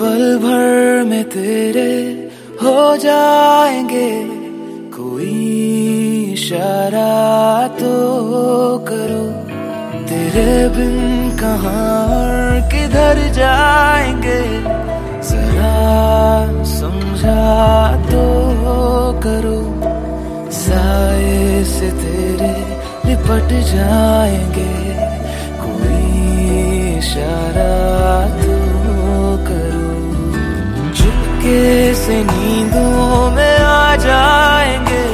पल भर में तेरे हो जाएँगे, कोई इशारा तो करो। तेरे बिन कहाँ और किधर जाएँगे, जरा समझा तो करो। साए से तेरे लिपट जाएँगे। इशारा तो करो। चुपके से नींदों में आ जाएँगे।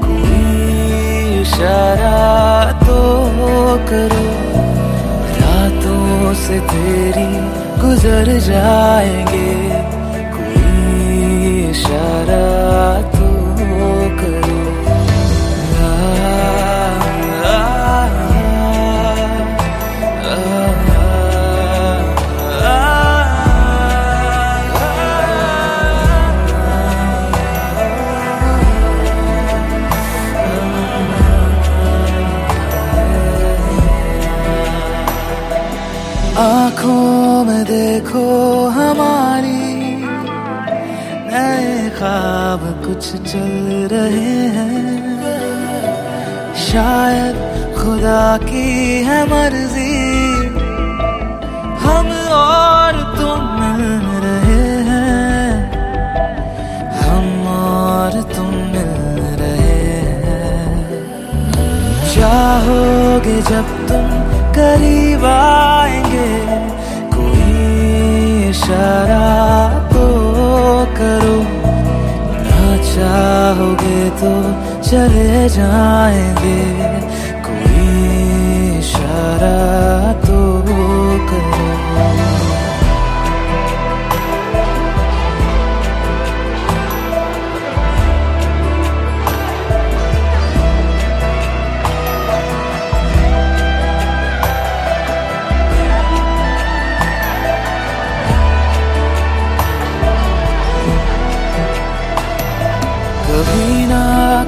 कोई इशारा तो करो। रातों से तेरी गुजर जाएँगे। कोई इशारा देखो हमारी, नए ख्वाब कुछ चल रहे हैं। शायद खुदा की है मर्ज़ी, हम और तुम मिल रहे हैं। हम और तुम मिल रहे हैं। चाहोगे जब तुम करीब आएँगे इशारा तो करो। ना चाहोगे तो चले जाएँगे।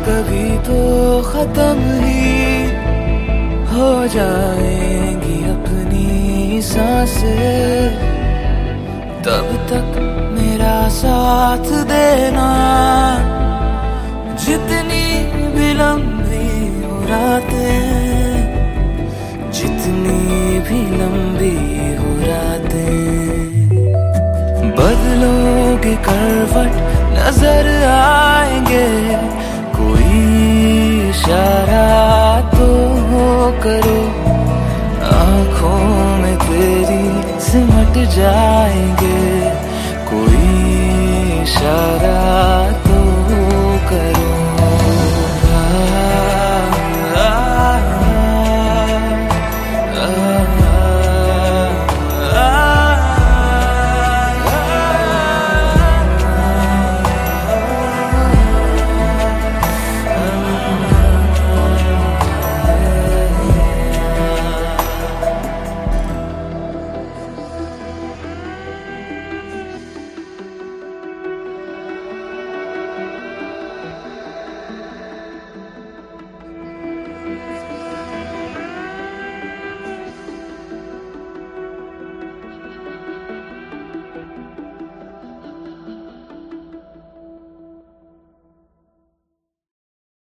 कभी तो खत्म ही हो जाएँगी अपनी साँसें। तब तक मेरा साथ देना, जितनी भी लंबी हो रातें, जितनी भी लंबी हो रातें। बदलोगे करवट नज़र आएँगे इशारा तो करो आँखों में तेरी सिमट जाएँगे।